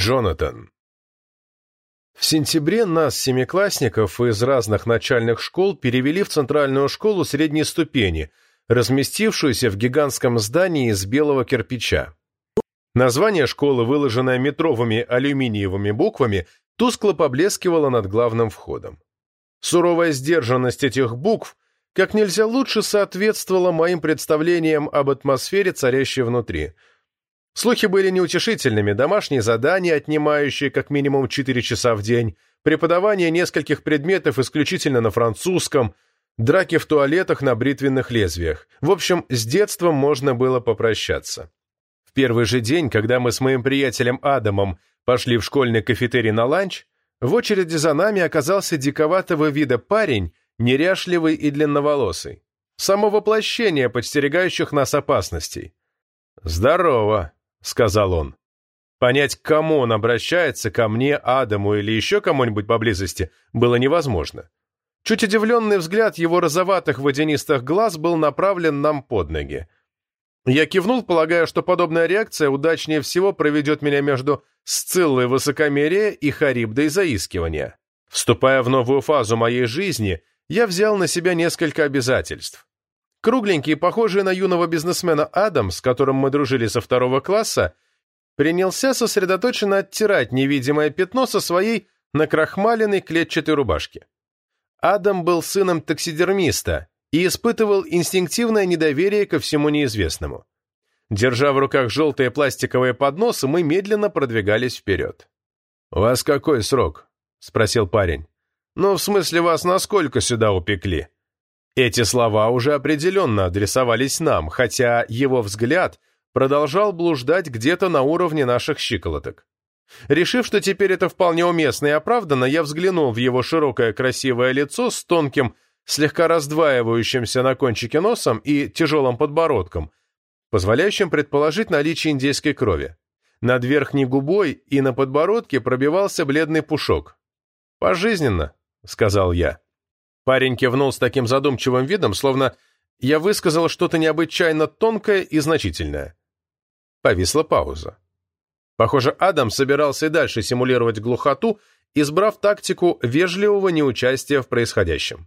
Джонатан. В сентябре нас, семиклассников из разных начальных школ, перевели в центральную школу средней ступени, разместившуюся в гигантском здании из белого кирпича. Название школы, выложенное метровыми алюминиевыми буквами, тускло поблескивало над главным входом. Суровая сдержанность этих букв как нельзя лучше соответствовала моим представлениям об атмосфере, царящей внутри – Слухи были неутешительными, домашние задания, отнимающие как минимум 4 часа в день, преподавание нескольких предметов исключительно на французском, драки в туалетах на бритвенных лезвиях. В общем, с детством можно было попрощаться. В первый же день, когда мы с моим приятелем Адамом пошли в школьный кафетерий на ланч, в очереди за нами оказался диковатого вида парень, неряшливый и длинноволосый. Само воплощение подстерегающих нас опасностей. «Здорово», — сказал он. Понять, к кому он обращается, ко мне, Адаму или еще кому-нибудь поблизости, было невозможно. Чуть удивленный взгляд его розоватых водянистых глаз был направлен нам под ноги. Я кивнул, полагая, что подобная реакция удачнее всего проведет меня между Сциллой высокомерия и Харибдой заискивания. Вступая в новую фазу моей жизни, я взял на себя несколько обязательств. Кругленький, похожий на юного бизнесмена Адам, с которым мы дружили со второго класса, принялся сосредоточенно оттирать невидимое пятно со своей накрахмаленной клетчатой рубашки. Адам был сыном таксидермиста и испытывал инстинктивное недоверие ко всему неизвестному. Держа в руках желтые пластиковые подносы, мы медленно продвигались вперед. «У вас какой срок?» — спросил парень. «Ну, в смысле, вас насколько сюда упекли?» Эти слова уже определенно адресовались нам, хотя его взгляд продолжал блуждать где-то на уровне наших щиколоток. Решив, что теперь это вполне уместно и оправданно, я взглянул в его широкое красивое лицо с тонким, слегка раздваивающимся на кончике носом и тяжелым подбородком, позволяющим предположить наличие индейской крови. Над верхней губой и на подбородке пробивался бледный пушок. «Пожизненно», — сказал я. Парень кивнул с таким задумчивым видом, словно я высказал что-то необычайно тонкое и значительное. Повисла пауза. Похоже, Адам собирался и дальше симулировать глухоту, избрав тактику вежливого неучастия в происходящем.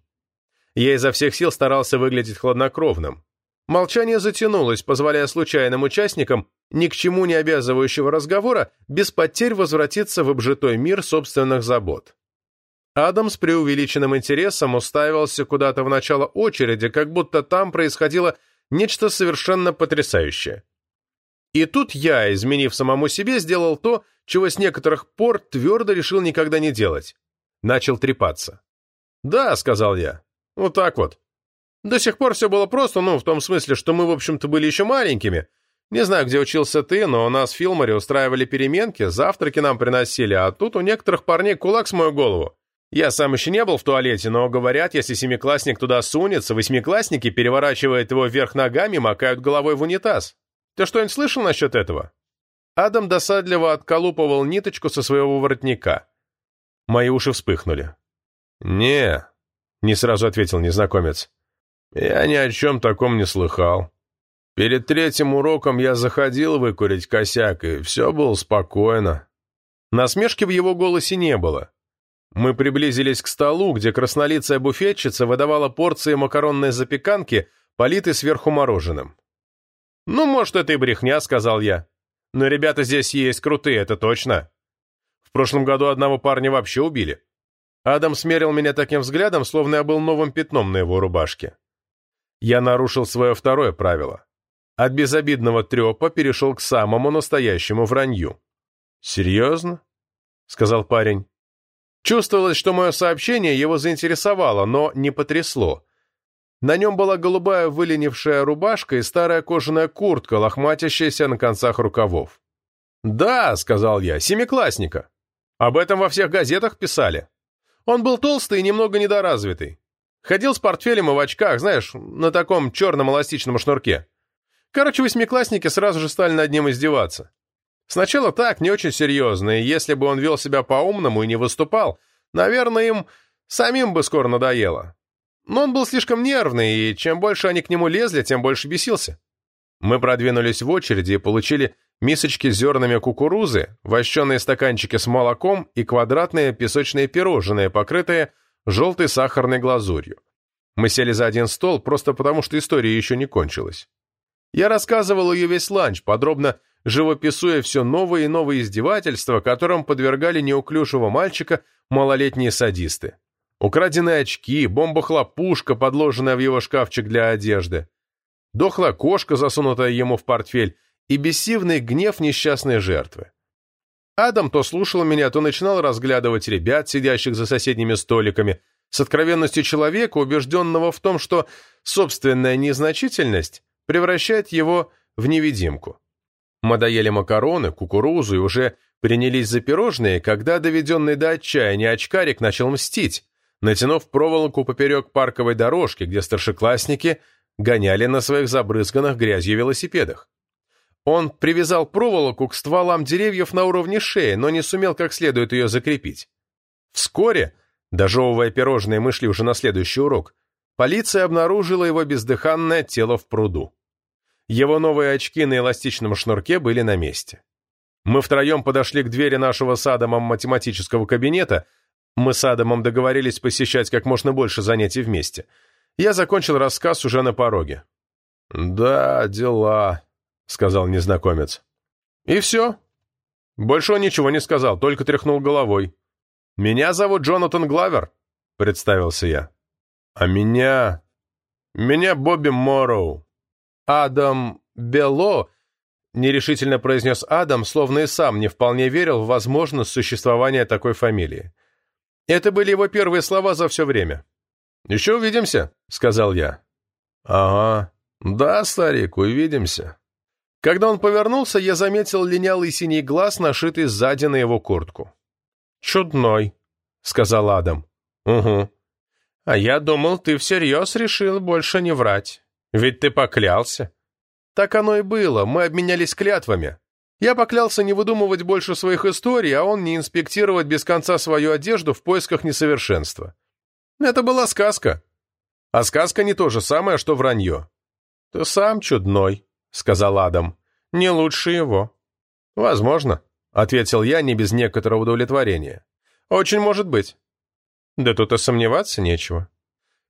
Я изо всех сил старался выглядеть хладнокровным. Молчание затянулось, позволяя случайным участникам ни к чему не обязывающего разговора без потерь возвратиться в обжитой мир собственных забот. Адам с преувеличенным интересом уставился куда-то в начало очереди, как будто там происходило нечто совершенно потрясающее. И тут я, изменив самому себе, сделал то, чего с некоторых пор твердо решил никогда не делать. Начал трепаться. «Да», — сказал я, — «вот так вот. До сих пор все было просто, ну, в том смысле, что мы, в общем-то, были еще маленькими. Не знаю, где учился ты, но у нас в Филморе устраивали переменки, завтраки нам приносили, а тут у некоторых парней кулак с мою голову. Я сам еще не был в туалете, но, говорят, если семиклассник туда сунется, восьмиклассники, переворачивают его вверх ногами, макают головой в унитаз. Ты что-нибудь слышал насчет этого?» Адам досадливо отколупывал ниточку со своего воротника. Мои уши вспыхнули. «Не», — не сразу ответил незнакомец. «Я ни о чем таком не слыхал. Перед третьим уроком я заходил выкурить косяк, и все было спокойно». Насмешки в его голосе не было. Мы приблизились к столу, где краснолицая буфетчица выдавала порции макаронной запеканки, политой сверху мороженым. «Ну, может, это и брехня», — сказал я. «Но ребята здесь есть крутые, это точно. В прошлом году одного парня вообще убили». Адам смерил меня таким взглядом, словно я был новым пятном на его рубашке. Я нарушил свое второе правило. От безобидного трепа перешел к самому настоящему вранью. «Серьезно?» — сказал парень. Чувствовалось, что мое сообщение его заинтересовало, но не потрясло. На нем была голубая выленившая рубашка и старая кожаная куртка, лохматящаяся на концах рукавов. «Да», — сказал я, — «семиклассника. Об этом во всех газетах писали. Он был толстый и немного недоразвитый. Ходил с портфелем и в очках, знаешь, на таком черном эластичном шнурке. Короче, восьмиклассники сразу же стали над ним издеваться. Сначала так, не очень серьезно, и если бы он вел себя по-умному и не выступал, наверное, им самим бы скоро надоело. Но он был слишком нервный, и чем больше они к нему лезли, тем больше бесился. Мы продвинулись в очереди и получили мисочки с зернами кукурузы, вощеные стаканчики с молоком и квадратные песочные пирожные, покрытые желтой сахарной глазурью. Мы сели за один стол просто потому, что история еще не кончилась. Я рассказывал ее весь ланч, подробно живописуя все новые и новые издевательства, которым подвергали неуклюжего мальчика малолетние садисты. Украденные очки, бомба-хлопушка, подложенная в его шкафчик для одежды, дохлая кошка, засунутая ему в портфель, и бессивный гнев несчастной жертвы. Адам то слушал меня, то начинал разглядывать ребят, сидящих за соседними столиками, с откровенностью человека, убежденного в том, что собственная незначительность превращает его в невидимку. Мы доели макароны, кукурузу и уже принялись за пирожные, когда доведенный до отчаяния очкарик начал мстить, натянув проволоку поперек парковой дорожки, где старшеклассники гоняли на своих забрызганных грязью велосипедах. Он привязал проволоку к стволам деревьев на уровне шеи, но не сумел как следует ее закрепить. Вскоре, дожевывая пирожные, мы шли уже на следующий урок, полиция обнаружила его бездыханное тело в пруду. Его новые очки на эластичном шнурке были на месте. Мы втроем подошли к двери нашего с Адамом математического кабинета. Мы с Адамом договорились посещать как можно больше занятий вместе. Я закончил рассказ уже на пороге. «Да, дела», — сказал незнакомец. «И все. Больше он ничего не сказал, только тряхнул головой. Меня зовут Джонатан Главер», — представился я. «А меня... меня Бобби Морроу». «Адам Бело», — нерешительно произнес Адам, словно и сам не вполне верил в возможность существования такой фамилии. Это были его первые слова за все время. «Еще увидимся», — сказал я. «Ага, да, старик, увидимся». Когда он повернулся, я заметил линялый синий глаз, нашитый сзади на его куртку. «Чудной», — сказал Адам. «Угу. А я думал, ты всерьез решил больше не врать. Ведь ты поклялся». Так оно и было, мы обменялись клятвами. Я поклялся не выдумывать больше своих историй, а он не инспектировать без конца свою одежду в поисках несовершенства. Это была сказка. А сказка не то же самое, что вранье. Ты сам чудной, — сказал Адам. «Не лучше его». «Возможно», — ответил я не без некоторого удовлетворения. «Очень может быть». «Да тут и сомневаться нечего».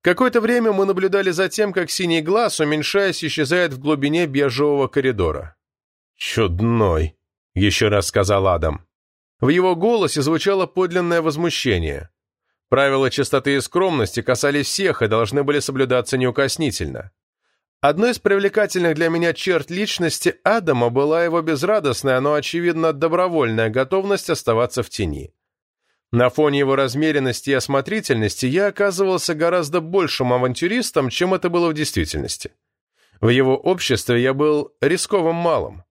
Какое-то время мы наблюдали за тем, как синий глаз, уменьшаясь, исчезает в глубине бежевого коридора. «Чудной», — еще раз сказал Адам. В его голосе звучало подлинное возмущение. Правила чистоты и скромности касались всех и должны были соблюдаться неукоснительно. Одной из привлекательных для меня черт личности Адама была его безрадостная, но, очевидно, добровольная готовность оставаться в тени. На фоне его размеренности и осмотрительности я оказывался гораздо большим авантюристом, чем это было в действительности. В его обществе я был рисковым малым.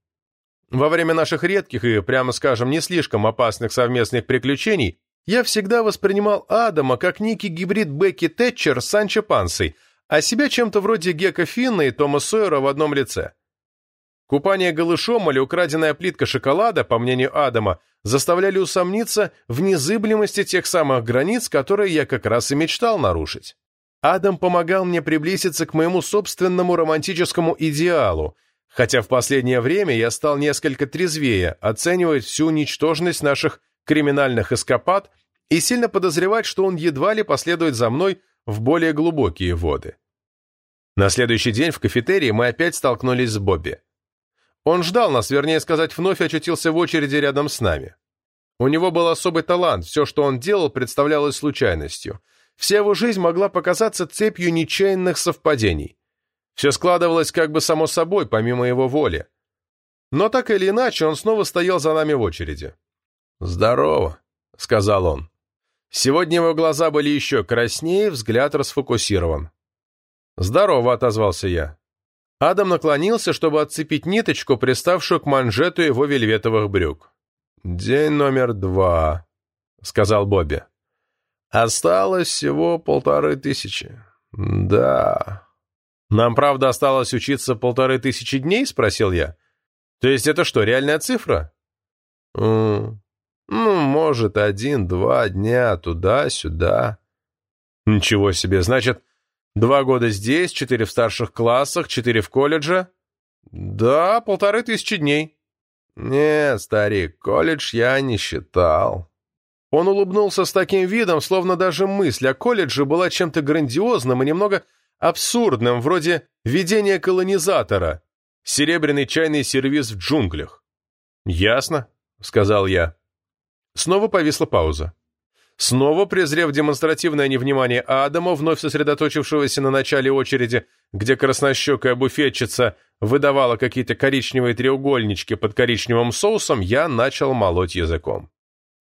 Во время наших редких и, прямо скажем, не слишком опасных совместных приключений я всегда воспринимал Адама как некий гибрид Бекки Тэтчер с Санчо Пансой – а себя чем-то вроде Гека Финна и Тома Сойера в одном лице. Купание голышом или украденная плитка шоколада, по мнению Адама, заставляли усомниться в незыблемости тех самых границ, которые я как раз и мечтал нарушить. Адам помогал мне приблизиться к моему собственному романтическому идеалу, хотя в последнее время я стал несколько трезвее оценивать всю ничтожность наших криминальных эскапад и сильно подозревать, что он едва ли последует за мной в более глубокие воды. На следующий день в кафетерии мы опять столкнулись с Бобби. Он ждал нас, вернее сказать, вновь очутился в очереди рядом с нами. У него был особый талант, все, что он делал, представлялось случайностью. Вся его жизнь могла показаться цепью нечаянных совпадений. Все складывалось как бы само собой, помимо его воли. Но так или иначе, он снова стоял за нами в очереди. «Здорово», — сказал он. Сегодня его глаза были еще краснее, взгляд расфокусирован. «Здорово», — отозвался я. Адам наклонился, чтобы отцепить ниточку, приставшую к манжету его вельветовых брюк. «День номер два», — сказал Бобби. «Осталось всего полторы тысячи. Да». «Нам, правда, осталось учиться полторы тысячи дней?» — спросил я. «То есть это что, реальная цифра?» «Ну, может, один-два дня туда-сюда». «Ничего себе, значит, Два года здесь, четыре в старших классах, четыре в колледже. Да, полторы тысячи дней. «Нет, старик, колледж я не считал». Он улыбнулся с таким видом, словно даже мысль о колледже была чем-то грандиозным и немного абсурдным, вроде видения колонизатора, серебряный чайный сервиз в джунглях. «Ясно», — сказал я. Снова повисла пауза. Снова, презрев демонстративное невнимание Адама, вновь сосредоточившегося на начале очереди, где краснощекая буфетчица выдавала какие-то коричневые треугольнички под коричневым соусом, я начал молоть языком.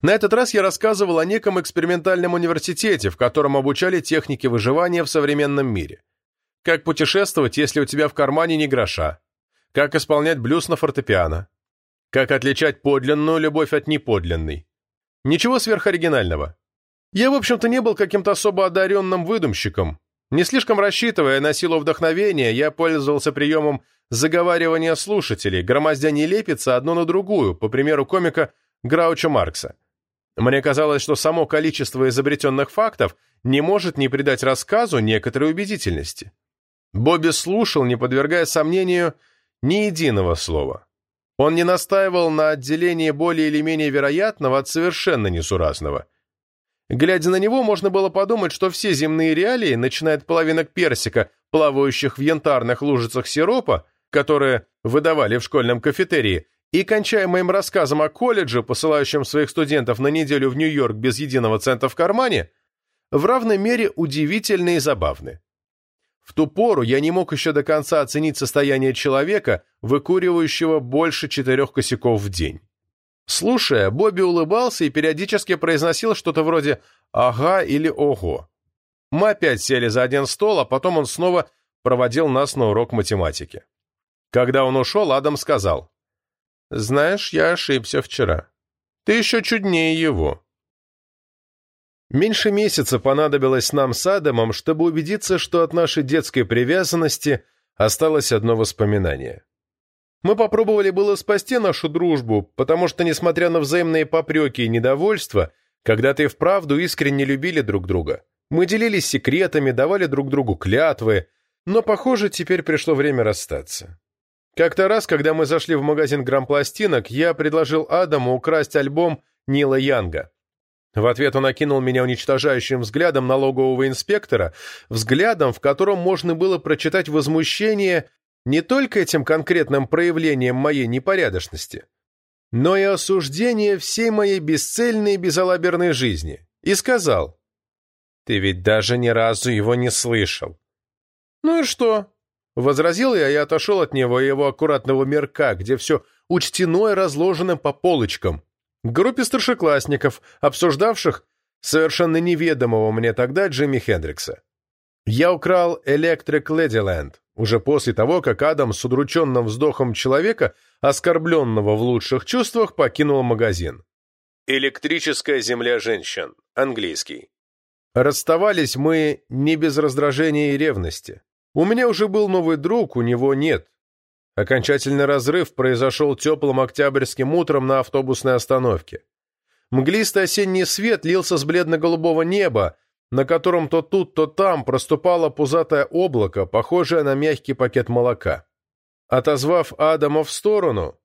На этот раз я рассказывал о неком экспериментальном университете, в котором обучали технике выживания в современном мире. Как путешествовать, если у тебя в кармане не гроша? Как исполнять блюз на фортепиано? Как отличать подлинную любовь от неподлинной? Ничего сверхоригинального. Я, в общем-то, не был каким-то особо одаренным выдумщиком. Не слишком рассчитывая на силу вдохновения, я пользовался приемом заговаривания слушателей, громоздя нелепица одну на другую, по примеру комика Грауча Маркса. Мне казалось, что само количество изобретенных фактов не может не придать рассказу некоторой убедительности. Бобби слушал, не подвергая сомнению ни единого слова. Он не настаивал на отделении более или менее вероятного от совершенно несуразного. Глядя на него, можно было подумать, что все земные реалии, начиная от половинок персика, плавающих в янтарных лужицах сиропа, которые выдавали в школьном кафетерии, и кончая моим рассказом о колледже, посылающем своих студентов на неделю в Нью-Йорк без единого цента в кармане, в равной мере удивительны и забавны. В ту пору я не мог еще до конца оценить состояние человека, выкуривающего больше четырех косяков в день. Слушая, Бобби улыбался и периодически произносил что-то вроде «ага» или «ого». Мы опять сели за один стол, а потом он снова проводил нас на урок математики. Когда он ушел, Адам сказал, «Знаешь, я ошибся вчера. Ты еще чуднее его». Меньше месяца понадобилось нам с Адамом, чтобы убедиться, что от нашей детской привязанности осталось одно воспоминание. Мы попробовали было спасти нашу дружбу, потому что, несмотря на взаимные попреки и недовольство, когда-то и вправду искренне любили друг друга. Мы делились секретами, давали друг другу клятвы, но, похоже, теперь пришло время расстаться. Как-то раз, когда мы зашли в магазин грампластинок, я предложил Адаму украсть альбом Нила Янга. В ответ он окинул меня уничтожающим взглядом налогового инспектора, взглядом, в котором можно было прочитать возмущение не только этим конкретным проявлением моей непорядочности, но и осуждение всей моей бесцельной и безалаберной жизни, и сказал, «Ты ведь даже ни разу его не слышал». «Ну и что?» Возразил я и отошел от него и его аккуратного мерка, где все учтено и разложено по полочкам, к группе старшеклассников, обсуждавших совершенно неведомого мне тогда Джимми Хендрикса. Я украл Electric Ladyland уже после того, как Адам с удрученным вздохом человека, оскорбленного в лучших чувствах, покинул магазин. «Электрическая земля женщин», английский. Расставались мы не без раздражения и ревности. У меня уже был новый друг, у него нет. Окончательный разрыв произошел теплым октябрьским утром на автобусной остановке. Мглистый осенний свет лился с бледно-голубого неба, на котором то тут, то там проступало пузатое облако, похожее на мягкий пакет молока. Отозвав Адама в сторону,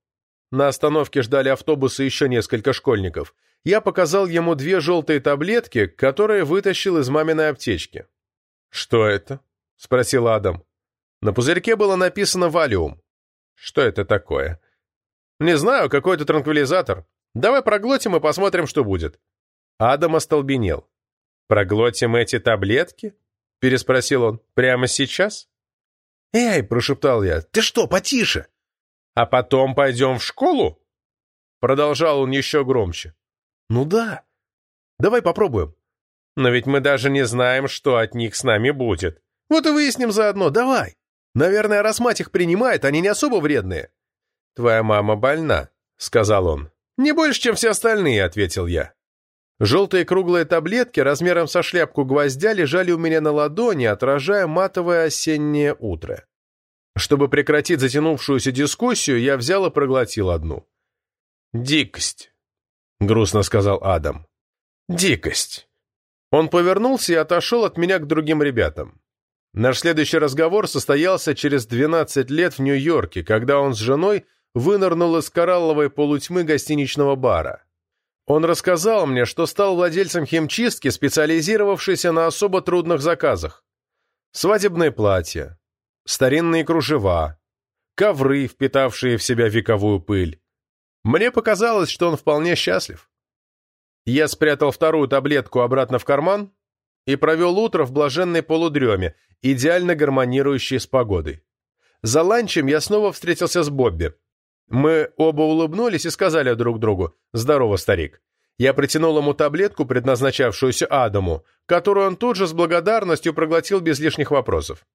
на остановке ждали автобуса еще несколько школьников, я показал ему две желтые таблетки, которые вытащил из маминой аптечки. «Что это?» — спросил Адам. На пузырьке было написано «Валиум». «Что это такое?» «Не знаю, какой-то транквилизатор. Давай проглотим и посмотрим, что будет». Адам остолбенел. «Проглотим эти таблетки?» — переспросил он. «Прямо сейчас?» «Эй!» — прошептал я. «Ты что, потише!» «А потом пойдем в школу?» Продолжал он еще громче. «Ну да. Давай попробуем». «Но ведь мы даже не знаем, что от них с нами будет». «Вот и выясним заодно. Давай. Наверное, раз мать их принимает, они не особо вредные». «Твоя мама больна», — сказал он. «Не больше, чем все остальные», — ответил я. Желтые круглые таблетки размером со шляпку гвоздя лежали у меня на ладони, отражая матовое осеннее утро. Чтобы прекратить затянувшуюся дискуссию, я взял и проглотил одну. «Дикость», — грустно сказал Адам. «Дикость». Он повернулся и отошел от меня к другим ребятам. Наш следующий разговор состоялся через 12 лет в Нью-Йорке, когда он с женой вынырнул из коралловой полутьмы гостиничного бара. Он рассказал мне, что стал владельцем химчистки, специализировавшейся на особо трудных заказах. Свадебные платья, старинные кружева, ковры, впитавшие в себя вековую пыль. Мне показалось, что он вполне счастлив. Я спрятал вторую таблетку обратно в карман и провел утро в блаженной полудреме, идеально гармонирующей с погодой. За ланчем я снова встретился с Бобби. Мы оба улыбнулись и сказали друг другу «Здорово, старик». Я протянул ему таблетку, предназначавшуюся Адаму, которую он тут же с благодарностью проглотил без лишних вопросов.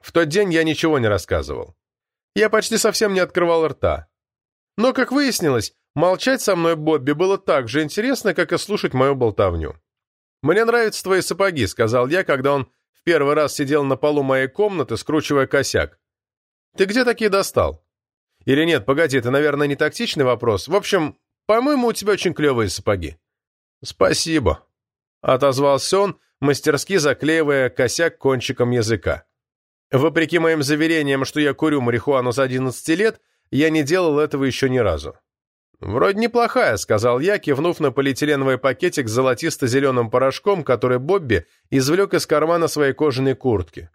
В тот день я ничего не рассказывал. Я почти совсем не открывал рта. Но, как выяснилось, молчать со мной Бобби было так же интересно, как и слушать мою болтовню. «Мне нравятся твои сапоги», — сказал я, когда он в первый раз сидел на полу моей комнаты, скручивая косяк. «Ты где такие достал?» Или нет, погоди, это, наверное, не тактичный вопрос. В общем, по-моему, у тебя очень клевые сапоги». «Спасибо», — отозвался он, мастерски заклеивая косяк кончиком языка. Вопреки моим заверениям, что я курю марихуану с 11 лет, я не делал этого еще ни разу. «Вроде неплохая», — сказал я, кивнув на полиэтиленовый пакетик с золотисто-зеленым порошком, который Бобби извлек из кармана своей кожаной куртки.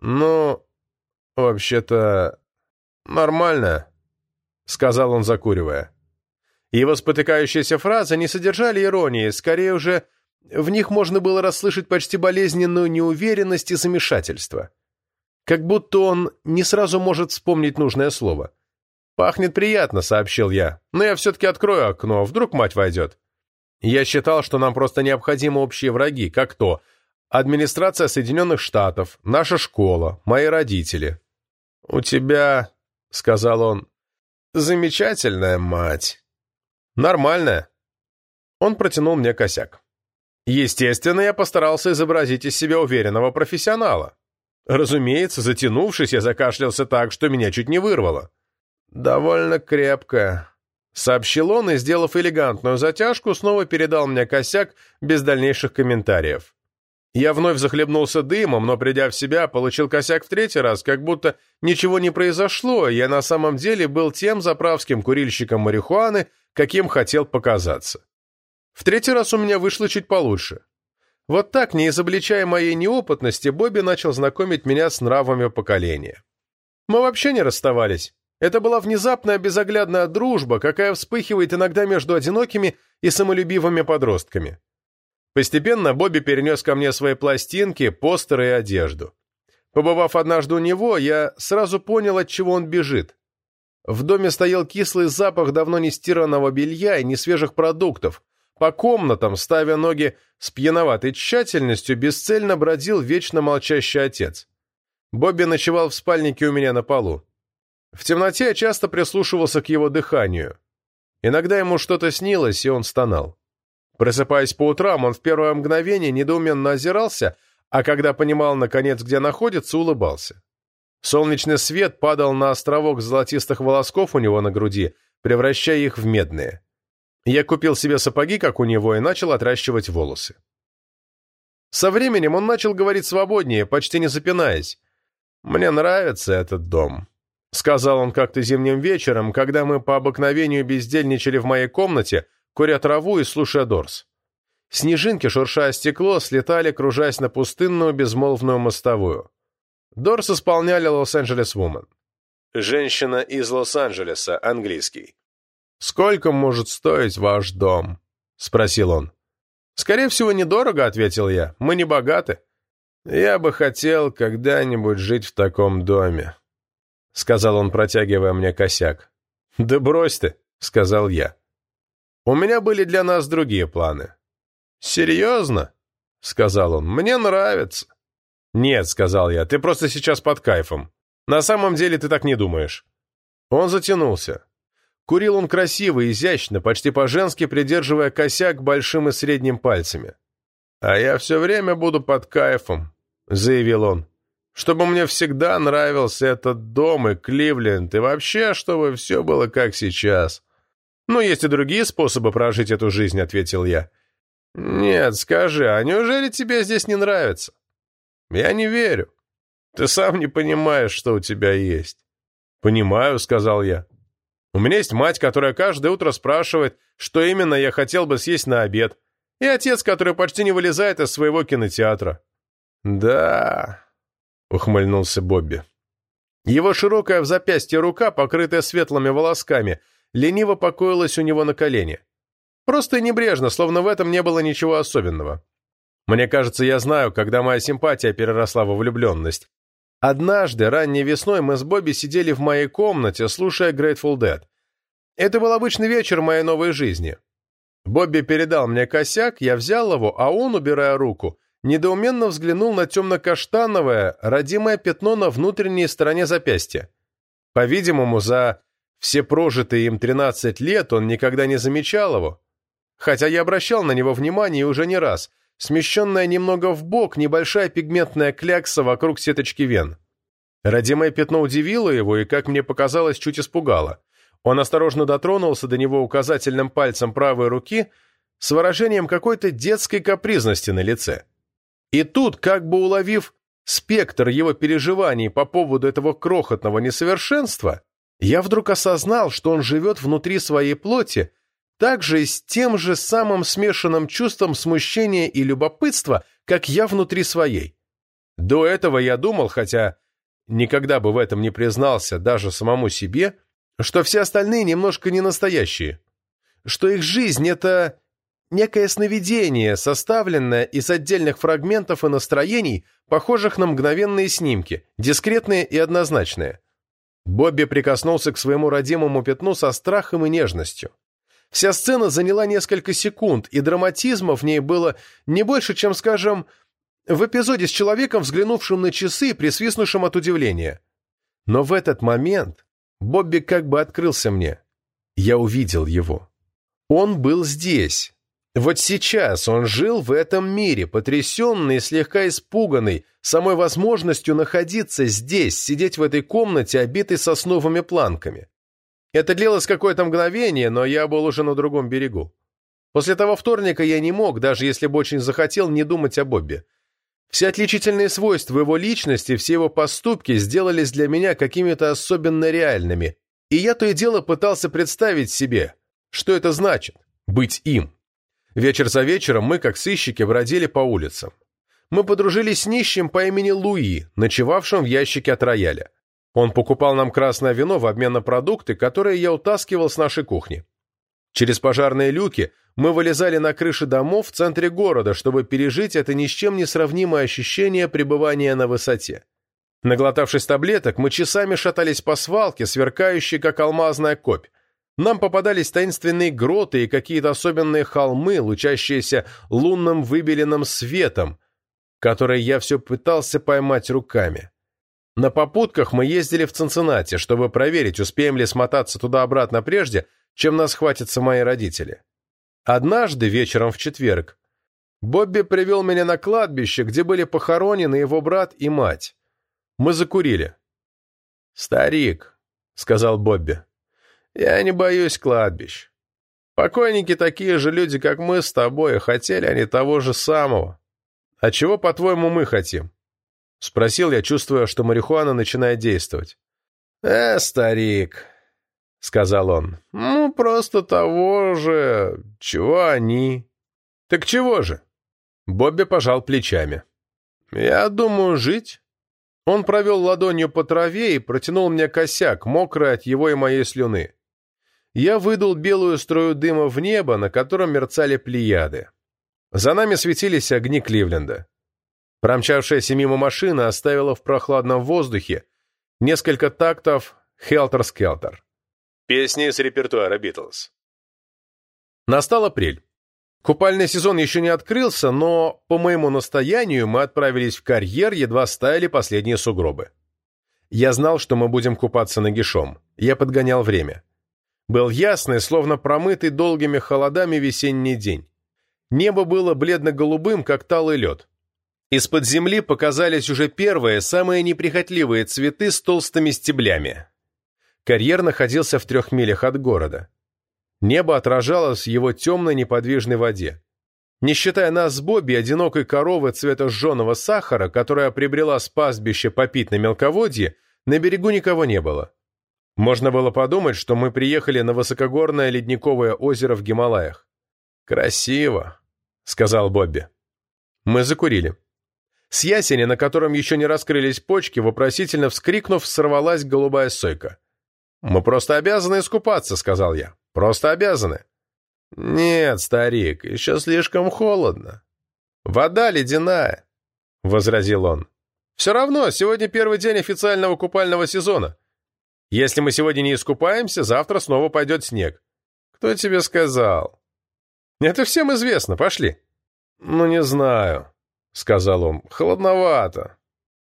«Ну, вообще-то, «Нормально», — сказал он, закуривая. Его спотыкающиеся фразы не содержали иронии, скорее уже в них можно было расслышать почти болезненную неуверенность и замешательство. Как будто он не сразу может вспомнить нужное слово. «Пахнет приятно», — сообщил я, — «но я все-таки открою окно, вдруг мать войдет». Я считал, что нам просто необходимы общие враги, как то администрация Соединенных Штатов, наша школа, мои родители. «У тебя — сказал он. «Замечательная мать». «Нормальная». Он протянул мне косяк. Естественно, я постарался изобразить из себя уверенного профессионала. Разумеется, затянувшись, я закашлялся так, что меня чуть не вырвало. «Довольно крепко», — сообщил он и, сделав элегантную затяжку, снова передал мне косяк без дальнейших комментариев. Я вновь захлебнулся дымом, но, придя в себя, получил косяк в третий раз, как будто ничего не произошло, я на самом деле был тем заправским курильщиком марихуаны, каким хотел показаться. В третий раз у меня вышло чуть получше. Вот так, не изобличая моей неопытности, Бобби начал знакомить меня с нравами поколения. Мы вообще не расставались. Это была внезапная безоглядная дружба, какая вспыхивает иногда между одинокими и самолюбивыми подростками. Постепенно Бобби перенес ко мне свои пластинки, постеры и одежду. Побывав однажды у него, я сразу понял, от чего он бежит. В доме стоял кислый запах давно не стиранного белья и несвежих продуктов. По комнатам, ставя ноги с пьяноватой тщательностью, бесцельно бродил вечно молчащий отец. Бобби ночевал в спальнике у меня на полу. В темноте я часто прислушивался к его дыханию. Иногда ему что-то снилось, и он стонал. Просыпаясь по утрам, он в первое мгновение недоуменно озирался, а когда понимал, наконец, где находится, улыбался. Солнечный свет падал на островок золотистых волосков у него на груди, превращая их в медные. Я купил себе сапоги, как у него, и начал отращивать волосы. Со временем он начал говорить свободнее, почти не запинаясь. «Мне нравится этот дом», — сказал он как-то зимним вечером, когда мы по обыкновению бездельничали в моей комнате, куря траву и слушая Дорс. Снежинки, шуршая стекло, слетали, кружась на пустынную безмолвную мостовую. Дорс исполняли «Лос-Анджелес Вумен». «Женщина из Лос-Анджелеса», английский. «Сколько может стоить ваш дом?» — спросил он. «Скорее всего, недорого», — ответил я. «Мы не богаты». «Я бы хотел когда-нибудь жить в таком доме», — сказал он, протягивая мне косяк. «Да брось ты», — сказал я. У меня были для нас другие планы. «Серьезно?» — сказал он. «Мне нравится». «Нет», — сказал я, — «ты просто сейчас под кайфом. На самом деле ты так не думаешь». Он затянулся. Курил он красиво, изящно, почти по-женски придерживая косяк большим и средним пальцами. «А я все время буду под кайфом», — заявил он. «Чтобы мне всегда нравился этот дом и Кливленд, и вообще, чтобы все было как сейчас. «Ну, есть и другие способы прожить эту жизнь», — ответил я. «Нет, скажи, а неужели тебе здесь не нравится?» «Я не верю. Ты сам не понимаешь, что у тебя есть». «Понимаю», — сказал я. У меня есть мать, которая каждое утро спрашивает, что именно я хотел бы съесть на обед, и отец, который почти не вылезает из своего кинотеатра. «Да», — ухмыльнулся Бобби. Его широкая в запястье рука, покрытая светлыми волосками, лениво покоилась у него на колене. Просто и небрежно, словно в этом не было ничего особенного. Мне кажется, я знаю, когда моя симпатия переросла во влюбленность. Однажды, ранней весной, мы с Бобби сидели в моей комнате, слушая Grateful Dead. Это был обычный вечер моей новой жизни. Бобби передал мне косяк, я взял его, а он, убирая руку, недоуменно взглянул на темно-каштановое, родимое пятно на внутренней стороне запястья. По-видимому, за все прожитые им 13 лет он никогда не замечал его, хотя я обращал на него внимание уже не раз – смещенная немного в бок небольшая пигментная клякса вокруг сеточки вен. Родимое пятно удивило его и, как мне показалось, чуть испугало. Он осторожно дотронулся до него указательным пальцем правой руки с выражением какой-то детской капризности на лице. И тут, как бы уловив спектр его переживаний по поводу этого крохотного несовершенства, я вдруг осознал, что он живет внутри своей плоти, также с тем же самым смешанным чувством смущения и любопытства, как я внутри своей. До этого я думал, хотя никогда бы в этом не признался даже самому себе, что все остальные немножко не настоящие, что их жизнь — это некое сновидение, составленное из отдельных фрагментов и настроений, похожих на мгновенные снимки, дискретные и однозначные. Бобби прикоснулся к своему родимому пятну со страхом и нежностью. Вся сцена заняла несколько секунд, и драматизма в ней было не больше, чем, скажем, в эпизоде с человеком, взглянувшим на часы и присвистнувшим от удивления. Но в этот момент Бобби как бы открылся мне. Я увидел его. Он был здесь. Вот сейчас он жил в этом мире, потрясенный и слегка испуганный, самой возможностью находиться здесь, сидеть в этой комнате, обитой сосновыми планками. Это длилось какое-то мгновение, но я был уже на другом берегу. После того вторника я не мог, даже если бы очень захотел, не думать о Бобби. Все отличительные свойства его личности, все его поступки сделались для меня какими-то особенно реальными, и я то и дело пытался представить себе, что это значит – быть им. Вечер за вечером мы, как сыщики, бродили по улицам. Мы подружились с нищим по имени Луи, ночевавшим в ящике от рояля. Он покупал нам красное вино в обмен на продукты, которые я утаскивал с нашей кухни. Через пожарные люки мы вылезали на крыши домов в центре города, чтобы пережить это ни с чем не сравнимое ощущение пребывания на высоте. Наглотавшись таблеток, мы часами шатались по свалке, сверкающей, как алмазная копь. Нам попадались таинственные гроты и какие-то особенные холмы, лучащиеся лунным выбеленным светом, которые я все пытался поймать руками. На попутках мы ездили в Цинциннати, чтобы проверить, успеем ли смотаться туда-обратно прежде, чем нас хватятся мои родители. Однажды, вечером в четверг, Бобби привел меня на кладбище, где были похоронены его брат и мать. Мы закурили. «Старик», — сказал Бобби, — «я не боюсь кладбищ. Покойники такие же люди, как мы с тобой, хотели они того же самого. А чего, по-твоему, мы хотим? — спросил я, чувствуя, что марихуана начинает действовать. «Э, старик», — сказал он, — «ну, просто того же, чего они». «Так чего же?» Бобби пожал плечами. «Я думаю, жить». Он провел ладонью по траве и протянул мне косяк, мокрый от его и моей слюны. Я выдул белую струю дыма в небо, на котором мерцали плеяды. За нами светились огни Кливленда. Промчавшаяся мимо машина оставила в прохладном воздухе несколько тактов «Хелтер-скелтер». Песни из репертуара «Битлз». Настал апрель. Купальный сезон еще не открылся, но, по моему настоянию, мы отправились в карьер, едва стаяли последние сугробы. Я знал, что мы будем купаться нагишом. Я подгонял время. Был ясный, словно промытый долгими холодами весенний день. Небо было бледно-голубым, как талый лед. Из-под земли показались уже первые, самые неприхотливые цветы с толстыми стеблями. Карьер находился в трех милях от города. Небо отражалось в его темной неподвижной воде. Не считая нас с Бобби, одинокой коровы цвета жженого сахара, которая приобрела с пастбища попить на мелководье, на берегу никого не было. Можно было подумать, что мы приехали на высокогорное ледниковое озеро в Гималаях. «Красиво», — сказал Бобби. Мы закурили. С ясеня, на котором еще не раскрылись почки, вопросительно вскрикнув, сорвалась голубая сойка. «Мы просто обязаны искупаться», — сказал я. «Просто обязаны». «Нет, старик, еще слишком холодно». «Вода ледяная», — возразил он. «Все равно, сегодня первый день официального купального сезона. Если мы сегодня не искупаемся, завтра снова пойдет снег. Кто тебе сказал? Это всем известно. Пошли. Ну, не знаю, сказал он. Холодновато.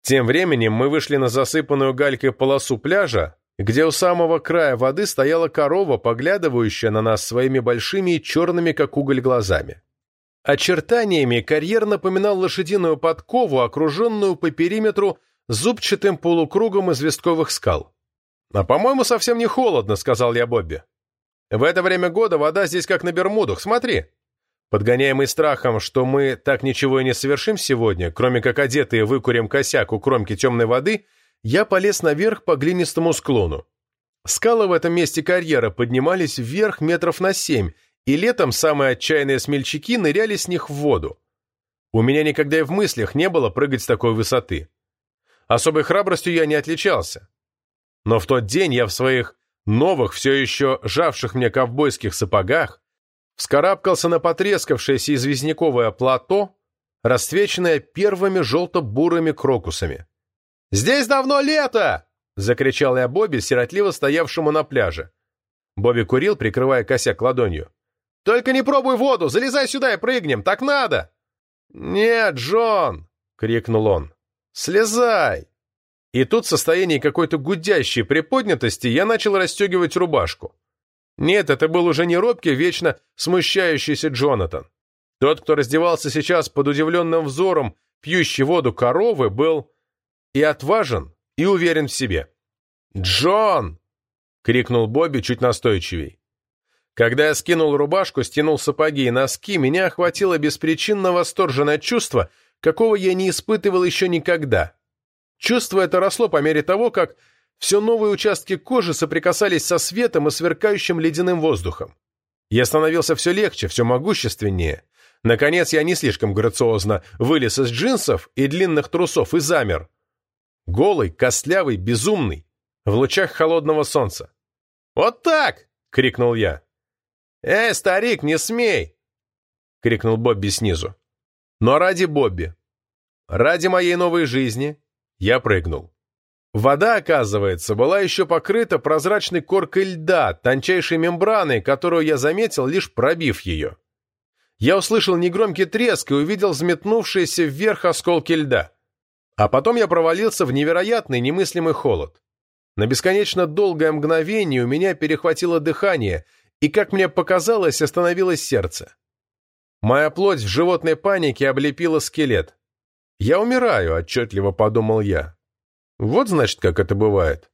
Тем временем мы вышли на засыпанную галькой полосу пляжа, где у самого края воды стояла корова, поглядывающая на нас своими большими и черными, как уголь, глазами. Очертаниями карьер напоминал лошадиную подкову, окруженную по периметру зубчатым полукругом известковых скал. «А по-моему, совсем не холодно», — сказал я Бобби. «В это время года вода здесь как на Бермудах, смотри». Подгоняемый страхом, что мы так ничего и не совершим сегодня, кроме как одетые выкурим косяк у кромки темной воды, я полез наверх по глинистому склону. Скалы в этом месте карьера поднимались вверх метров на семь, и летом самые отчаянные смельчаки ныряли с них в воду. У меня никогда и в мыслях не было прыгать с такой высоты. Особой храбростью я не отличался. Но в тот день я в своих новых, все еще жавших мне ковбойских сапогах вскарабкался на потрескавшееся известняковое плато, расцвеченное первыми желто-бурыми крокусами. «Здесь давно лето!» — закричал я Бобби, сиротливо стоявшему на пляже. Бобби курил, прикрывая косяк ладонью. «Только не пробуй воду! Залезай сюда и прыгнем! Так надо!» «Нет, Джон!» — крикнул он. «Слезай!» И тут в состоянии какой-то гудящей приподнятости я начал расстегивать рубашку. Нет, это был уже не робкий, вечно смущающийся Джонатан. Тот, кто раздевался сейчас под удивленным взором пьющей воду коровы, был и отважен, и уверен в себе. «Джон!» — крикнул Бобби чуть настойчивей. Когда я скинул рубашку, стянул сапоги и носки, меня охватило беспричинно восторженное чувство, какого я не испытывал еще никогда. Чувство это росло по мере того, как все новые участки кожи соприкасались со светом и сверкающим ледяным воздухом. Я становился все легче, все могущественнее. Наконец я не слишком грациозно вылез из джинсов и длинных трусов и замер. Голый, костлявый, безумный, в лучах холодного солнца. «Вот так!» — крикнул я. «Эй, старик, не смей!» — крикнул Бобби снизу. «Но ради Бобби, ради моей новой жизни, я прыгнул. Вода, оказывается, была еще покрыта прозрачной коркой льда, тончайшей мембраной, которую я заметил, лишь пробив ее. Я услышал негромкий треск и увидел взметнувшиеся вверх осколки льда. А потом я провалился в невероятный, немыслимый холод. На бесконечно долгое мгновение у меня перехватило дыхание, и, как мне показалось, остановилось сердце. Моя плоть в животной панике облепила скелет. «Я умираю», — отчетливо подумал я. Вот, значит, как это бывает.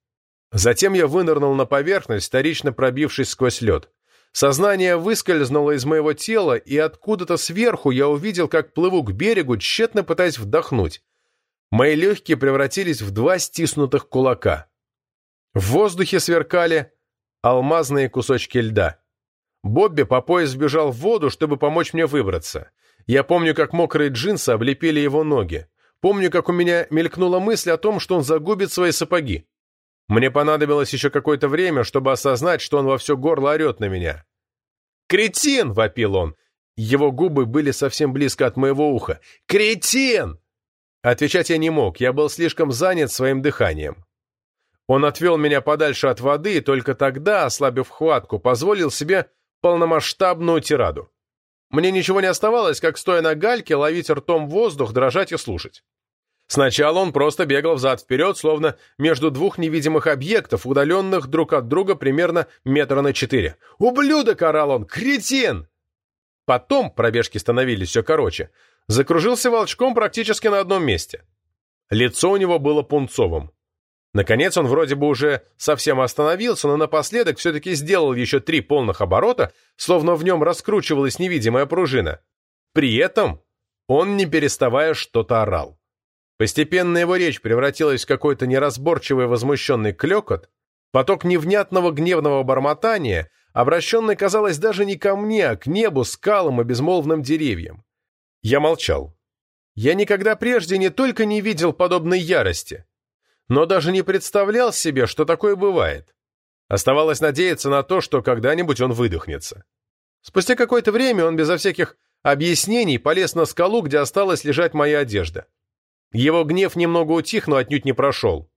Затем я вынырнул на поверхность, вторично пробившись сквозь лед. Сознание выскользнуло из моего тела, и откуда-то сверху я увидел, как плыву к берегу, тщетно пытаясь вдохнуть. Мои легкие превратились в два стиснутых кулака. В воздухе сверкали алмазные кусочки льда. Бобби по пояс сбежал в воду, чтобы помочь мне выбраться. Я помню, как мокрые джинсы облепили его ноги. Помню, как у меня мелькнула мысль о том, что он загубит свои сапоги. Мне понадобилось еще какое-то время, чтобы осознать, что он во все горло орет на меня. «Кретин!» — вопил он. Его губы были совсем близко от моего уха. «Кретин!» Отвечать я не мог, я был слишком занят своим дыханием. Он отвел меня подальше от воды и только тогда, ослабив хватку, позволил себе полномасштабную тираду. Мне ничего не оставалось, как, стоя на гальке, ловить ртом воздух, дрожать и слушать. Сначала он просто бегал взад-вперед, словно между двух невидимых объектов, удаленных друг от друга примерно метра на четыре. «Ублюдок!» — орал он. «Кретин!» Потом, пробежки становились все короче, закружился волчком практически на одном месте. Лицо у него было пунцовым. Наконец он вроде бы уже совсем остановился, но напоследок все-таки сделал еще три полных оборота, словно в нем раскручивалась невидимая пружина. При этом он, не переставая, что-то орал. Постепенно его речь превратилась в какой-то неразборчивый возмущенный клекот, Поток невнятного гневного бормотания, обращенный, казалось, даже не ко мне, а к небу, скалам и безмолвным деревьям. Я молчал. Я никогда прежде не только не видел подобной ярости, но даже не представлял себе, что такое бывает. Оставалось надеяться на то, что когда-нибудь он выдохнется. Спустя какое-то время он безо всяких объяснений полез на скалу, где осталась лежать моя одежда. Его гнев немного утих, но отнюдь не прошел.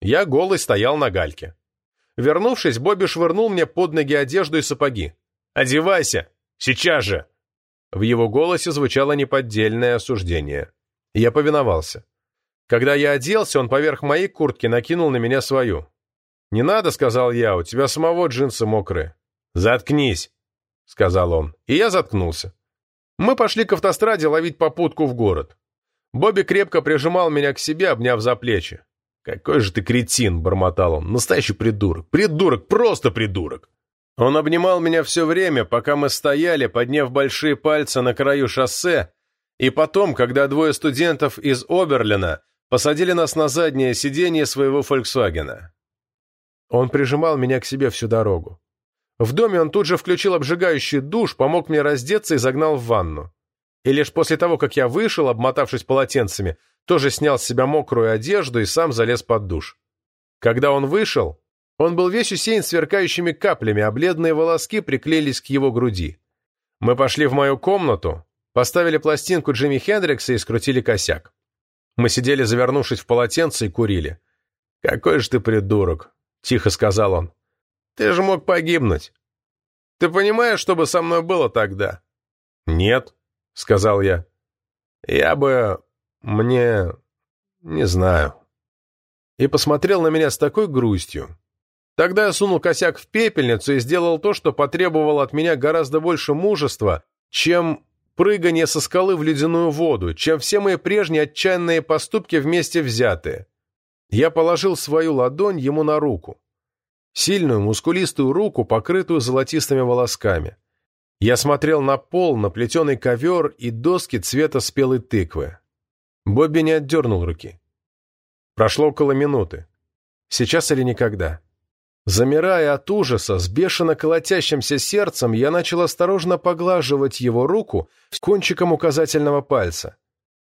Я голый стоял на гальке. Вернувшись, Бобби швырнул мне под ноги одежду и сапоги. «Одевайся! Сейчас же!» В его голосе звучало неподдельное осуждение. Я повиновался. Когда я оделся, он поверх моей куртки накинул на меня свою. «Не надо», — сказал я, — «у тебя самого джинсы мокрые». «Заткнись», — сказал он, и я заткнулся. Мы пошли к автостраде ловить попутку в город. Бобби крепко прижимал меня к себе, обняв за плечи. «Какой же ты кретин!» — бормотал он. «Настоящий придурок! Придурок! Просто придурок!» Он обнимал меня все время, пока мы стояли, подняв большие пальцы на краю шоссе, и потом, когда двое студентов из Оберлина посадили нас на заднее сиденье своего «Фольксвагена». Он прижимал меня к себе всю дорогу. В доме он тут же включил обжигающий душ, помог мне раздеться и загнал в ванну. И лишь после того, как я вышел, обмотавшись полотенцами, тоже снял с себя мокрую одежду и сам залез под душ. Когда он вышел, он был весь усеян сверкающими каплями, а бледные волоски приклеились к его груди. Мы пошли в мою комнату, поставили пластинку Джимми Хендрикса и скрутили косяк. Мы сидели, завернувшись в полотенце, и курили. «Какой же ты придурок!» — тихо сказал он. «Ты же мог погибнуть. Ты понимаешь, что бы со мной было тогда?» «Нет», — сказал я. «Я бы... мне... не знаю». И посмотрел на меня с такой грустью, Тогда я сунул косяк в пепельницу и сделал то, что потребовало от меня гораздо больше мужества, чем прыгание со скалы в ледяную воду, чем все мои прежние отчаянные поступки вместе взятые. Я положил свою ладонь ему на руку. Сильную, мускулистую руку, покрытую золотистыми волосками. Я смотрел на пол, на плетеный ковер и доски цвета спелой тыквы. Бобби не отдернул руки. Прошло около минуты. Сейчас или никогда. Замирая от ужаса, с бешено колотящимся сердцем, я начал осторожно поглаживать его руку с кончиком указательного пальца.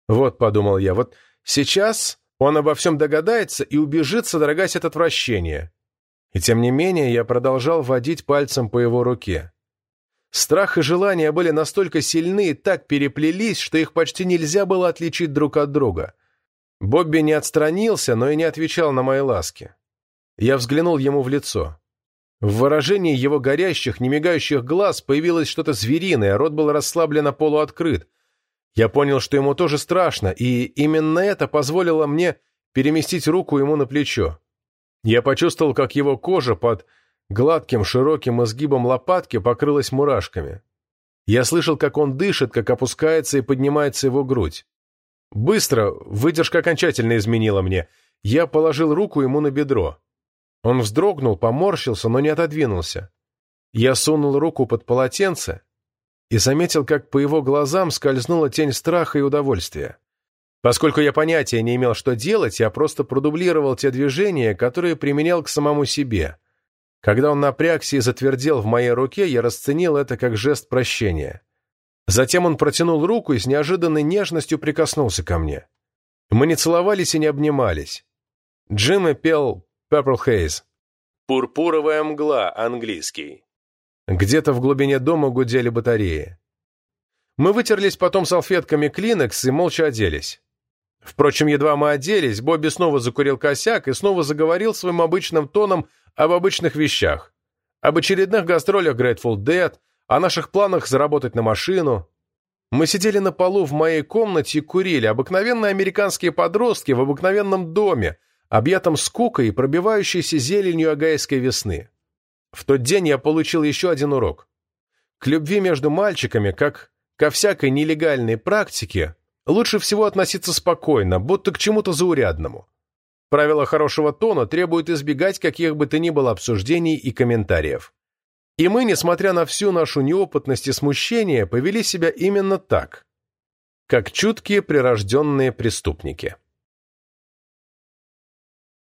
Вот, подумал я, вот сейчас он обо всем догадается и убежит, содрогаясь от отвращения. И тем не менее я продолжал водить пальцем по его руке. Страх и желание были настолько сильны и так переплелись, что их почти нельзя было отличить друг от друга. Бобби не отстранился, но и не отвечал на мои ласки. Я взглянул ему в лицо. В выражении его горящих, немигающих глаз появилось что-то звериное, рот был расслабленно полуоткрыт. Я понял, что ему тоже страшно, и именно это позволило мне переместить руку ему на плечо. Я почувствовал, как его кожа под гладким широким изгибом лопатки покрылась мурашками. Я слышал, как он дышит, как опускается и поднимается его грудь. Быстро, выдержка окончательно изменила мне. Я положил руку ему на бедро. Он вздрогнул, поморщился, но не отодвинулся. Я сунул руку под полотенце и заметил, как по его глазам скользнула тень страха и удовольствия. Поскольку я понятия не имел, что делать, я просто продублировал те движения, которые применял к самому себе. Когда он напрягся и затвердел в моей руке, я расценил это как жест прощения. Затем он протянул руку и с неожиданной нежностью прикоснулся ко мне. Мы не целовались и не обнимались. Джимми пел Purple Haze. Пурпуровая мгла, английский. Где-то в глубине дома гудели батареи. Мы вытерлись потом салфетками Клинекс и молча оделись. Впрочем, едва мы оделись, Бобби снова закурил косяк и снова заговорил своим обычным тоном об обычных вещах. Об очередных гастролях Grateful Dead, о наших планах заработать на машину. Мы сидели на полу в моей комнате и курили, обыкновенные американские подростки в обыкновенном доме, объятом скукой и пробивающейся зеленью агайской весны. В тот день я получил еще один урок. К любви между мальчиками, как ко всякой нелегальной практике, лучше всего относиться спокойно, будто к чему-то заурядному. Правила хорошего тона требуют избегать каких бы то ни было обсуждений и комментариев. И мы, несмотря на всю нашу неопытность и смущение, повели себя именно так, как чуткие прирожденные преступники.